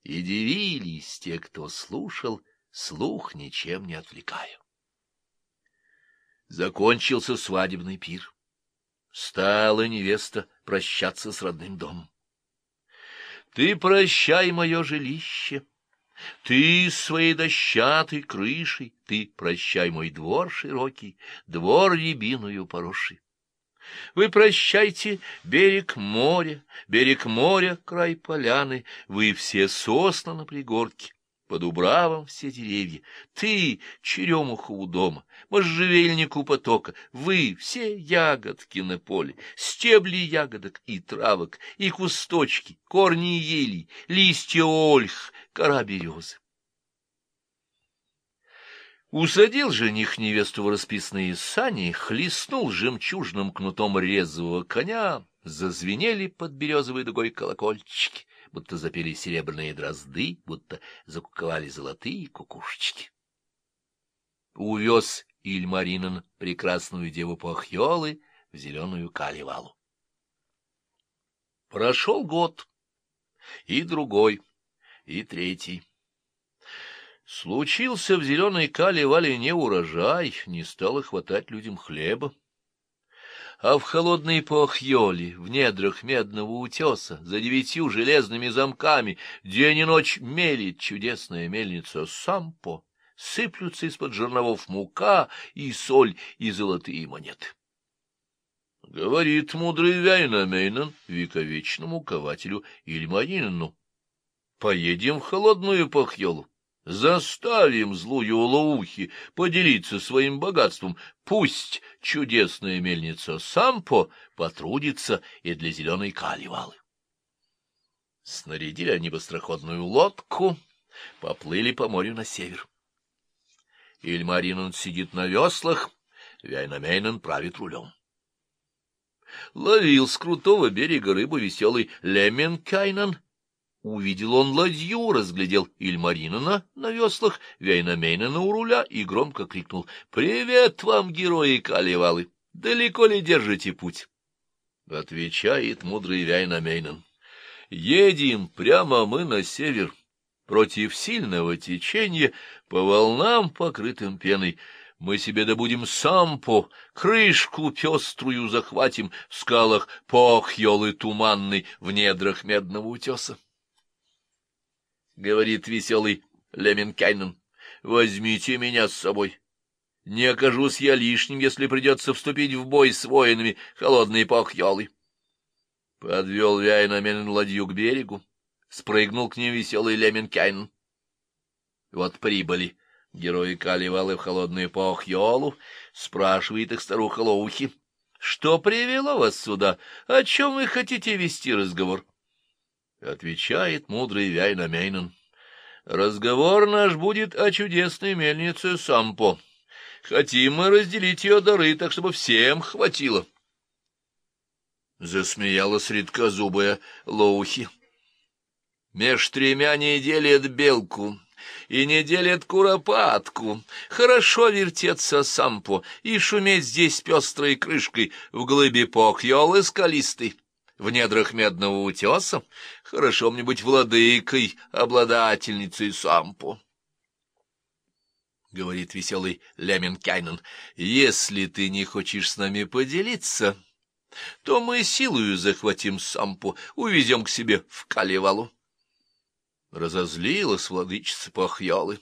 И дивились те, кто слушал, слух ничем не отвлекая. Закончился свадебный пир. Стала невеста прощаться с родным домом. Ты прощай мое жилище, ты своей дощатой крышей, ты прощай мой двор широкий, двор рябиную поросший. Вы прощайте берег моря, берег моря, край поляны, вы все сосна на пригорке, под убравом все деревья, ты, черемуха у дома, можжевельник у потока, вы, все ягодки на поле, стебли ягодок и травок, и кусточки, корни елей, листья ольх, кора березы. Усадил жених невесту в расписные сани, хлестнул жемчужным кнутом резвого коня, зазвенели под березовой дугой колокольчики будто запели серебряные дрозды, будто закуковали золотые кукушечки. Увез Ильмаринен прекрасную деву Пахьолы в зеленую каливалу. Прошел год, и другой, и третий. Случился в зеленой кале-вале не урожай, не стало хватать людям хлеба а в холодной похьёле, в недрах медного утеса, за девятью железными замками, день и ночь мелит чудесная мельница Сампо, сыплются из-под жерновов мука и соль и золотые монеты. Говорит мудрый Вяйнамейнен вековечному кователю Ильмаринину, поедем в холодную похьёлу. Заставим злую Лоухи поделиться своим богатством. Пусть чудесная мельница Сампо потрудится и для зеленой каливалы. Снарядили они быстроходную лодку, поплыли по морю на север. Ильмаринон сидит на веслах, Вяйнамейнен правит рулем. Ловил с крутого берега рыбу веселый Леменкайнен — Увидел он ладью, разглядел Ильмаринена на веслах, Вейнамейнена у руля и громко крикнул «Привет вам, герои Калевалы! Далеко ли держите путь?» Отвечает мудрый Вейнамейнен «Едем прямо мы на север, против сильного течения, по волнам, покрытым пеной. Мы себе добудем сампо, крышку пеструю захватим в скалах похьелы туманной в недрах медного утеса говорит веселый Леменкайнен, — возьмите меня с собой. Не окажусь я лишним, если придется вступить в бой с воинами холодной похьелы. Подвел Вяйнамен ладью к берегу, спрыгнул к ним веселый Леменкайнен. Вот прибыли герои Каливалы в холодную похьелу, спрашивает их старуха Лоухи. — Что привело вас сюда? О чем вы хотите вести разговор? — Отвечает мудрый Вяйнамейнен. Разговор наш будет о чудесной мельнице Сампо. Хотим мы разделить ее дары, так чтобы всем хватило. Засмеялась редкозубая Лоухи. Меж тремя недель от белку и не делят куропатку. Хорошо вертеться сампо и шуметь здесь пестрой крышкой в глыбе похьелы скалистой. В недрах медного утеса хорошо мне быть владыкой, обладательницей сампо. — говорит веселый Леменкайнен, — если ты не хочешь с нами поделиться, то мы силою захватим сампу, увезем к себе в Калевалу. Разозлилась владычица Пахьялы.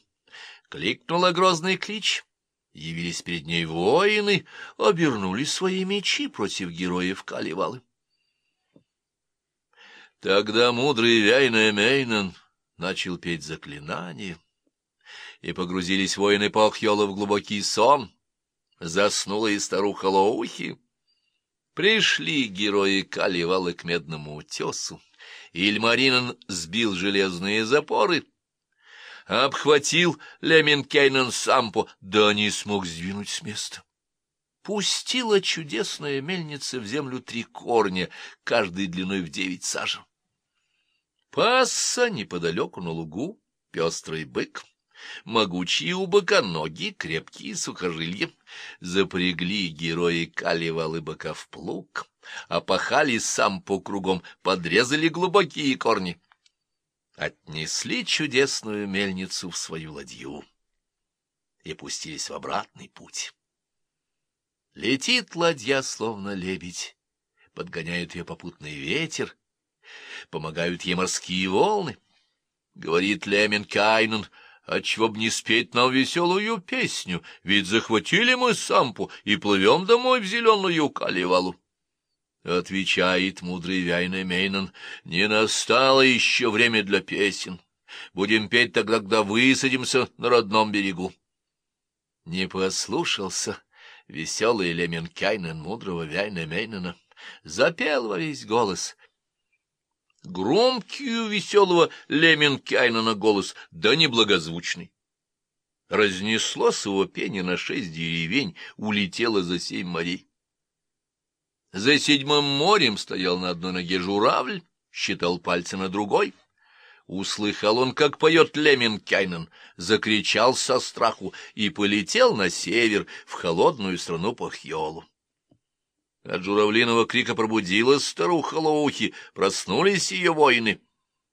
Кликнула грозный клич. Явились перед ней воины, обернули свои мечи против героев Калевалы. Тогда мудрый Вяйна Мейнен начал петь заклинание, и погрузились воины Пахьола в глубокий сон. Заснула и старуха Лоухи. Пришли герои Калевалы к медному утесу. Ильмаринен сбил железные запоры, обхватил Леменкейнен сампо, да не смог сдвинуть с места. Пустила чудесная мельница в землю три корня, каждый длиной в девять сажен. Пасся неподалеку на лугу пестрый бык, могучие у быка ноги, крепкие сухожилья. Запрягли герои калевалы быка в плуг, опахали сам по кругом, подрезали глубокие корни. Отнесли чудесную мельницу в свою ладью и пустились в обратный путь. Летит ладья, словно лебедь, подгоняет ее попутный ветер, помогают ей морские волны. Говорит Лемин Кайнен, отчего б не спеть нам веселую песню, ведь захватили мы сампу и плывем домой в зеленую калевалу. Отвечает мудрый Вяйна Мейнан, не настало еще время для песен. Будем петь тогда, когда высадимся на родном берегу. Не послушался веселый Леменкайнен мудрого Вяйна Мейнана. Запел во весь голос. Громкий у веселого Леменкайнена голос, да неблагозвучный. Разнеслось его пение на шесть деревень, улетело за семь морей. За седьмым морем стоял на одной ноге журавль, считал пальцы на другой. Услыхал он, как поет Леменкайнен, закричал со страху и полетел на север, в холодную страну Пахьолу. От журавлиного крика пробудилась старуха Лоухи, проснулись ее воины.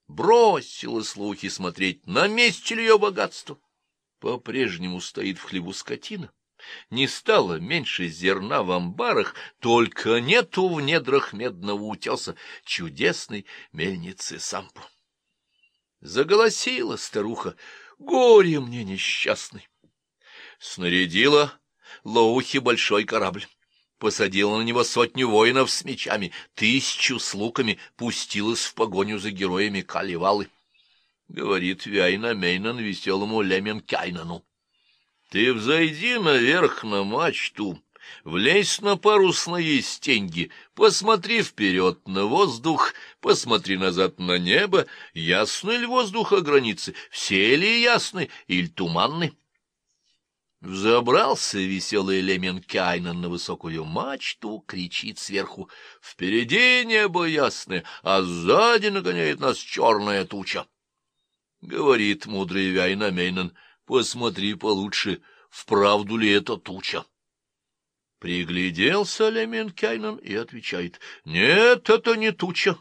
Бросила слухи смотреть, на месте ли ее богатство. По-прежнему стоит в хлеву скотина не стало меньше зерна в амбарах, только нету в недрах медного утеса чудесной мельницы Сампу. Заголосила старуха, горе мне несчастный. Снарядила Лоухи большой корабль, посадила на него сотню воинов с мечами, тысячу с луками, пустилась в погоню за героями Каливалы. Говорит Вяйна Мейнан веселому Леменкайнану. Ты взойди наверх на мачту, влезь на парусные стеньги, посмотри вперед на воздух, посмотри назад на небо, ясны ли воздуха границы, все ли ясны или туманны. Взобрался веселый элемент Кайнан на высокую мачту, кричит сверху «Впереди небо ясное, а сзади нагоняет нас черная туча!» Говорит мудрый Вяйнамейнен Посмотри получше, вправду ли это туча. Пригляделся Леменкайнен и отвечает, — Нет, это не туча,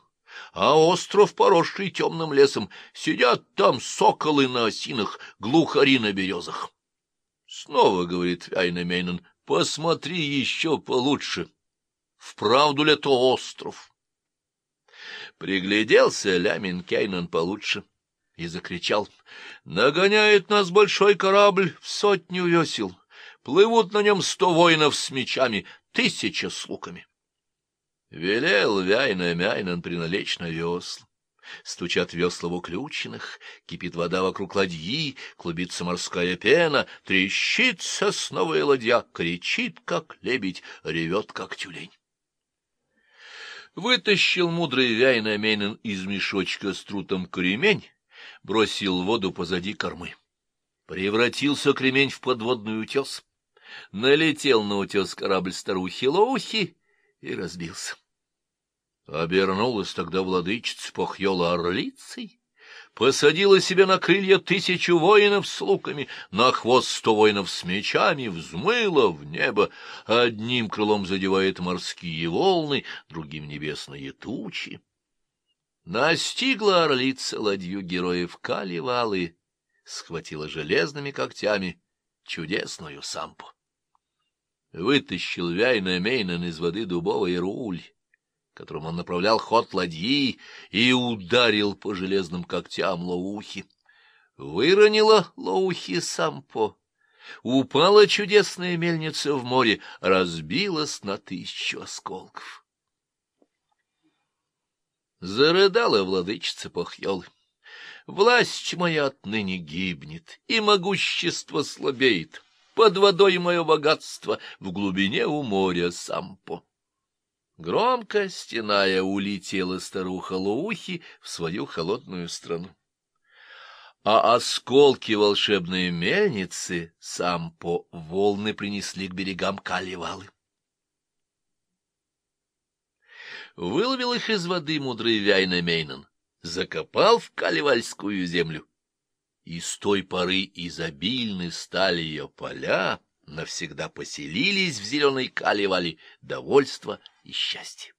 а остров, поросший темным лесом. Сидят там соколы на осинах, глухари на березах. Снова говорит Айнемейнен, — посмотри еще получше, вправду ли это остров. Пригляделся Ляменкайнен получше и закричал. «Нагоняет нас большой корабль в сотню весел. Плывут на нем сто воинов с мечами, тысяча с луками». Велел Вяйна Мяйнан приналечь на весла. Стучат весла в уключенных, кипит вода вокруг ладьи, клубится морская пена, трещит сосновая ладья, кричит, как лебедь, ревет, как тюлень. Вытащил мудрый Вяйна Мейнен из мешочка с трутом кремень, бросил воду позади кормы. Превратился кремень в подводный утес. Налетел на утес корабль старухи Лоухи и разбился. Обернулась тогда владычица Похьола орлицей, посадила себе на крылья тысячу воинов с луками, на хвост сто воинов с мечами, взмыла в небо, одним крылом задевает морские волны, другим небесные тучи. Настигла орлица ладью героев Калевалы, схватила железными когтями чудесную сампу. Вытащил Вяйна Мейнен из воды дубовый руль, которым он направлял ход ладьи, и ударил по железным когтям Лоухи. Выронила Лоухи сампо. Упала чудесная мельница в море, разбилась на тысячу осколков. Зарыдала владычица Похьелы. Власть моя отныне гибнет, и могущество слабеет. Под водой мое богатство, в глубине у моря сампо. Громко стеная улетела старуха Лоухи в свою холодную страну. А осколки волшебной мельницы сампо волны принесли к берегам Калевалы. Выловил их из воды мудрый Вяйна Мейнен закопал в Калевальскую землю. И с той поры изобильны стали ее поля, навсегда поселились в зеленой Калевале довольство и счастье.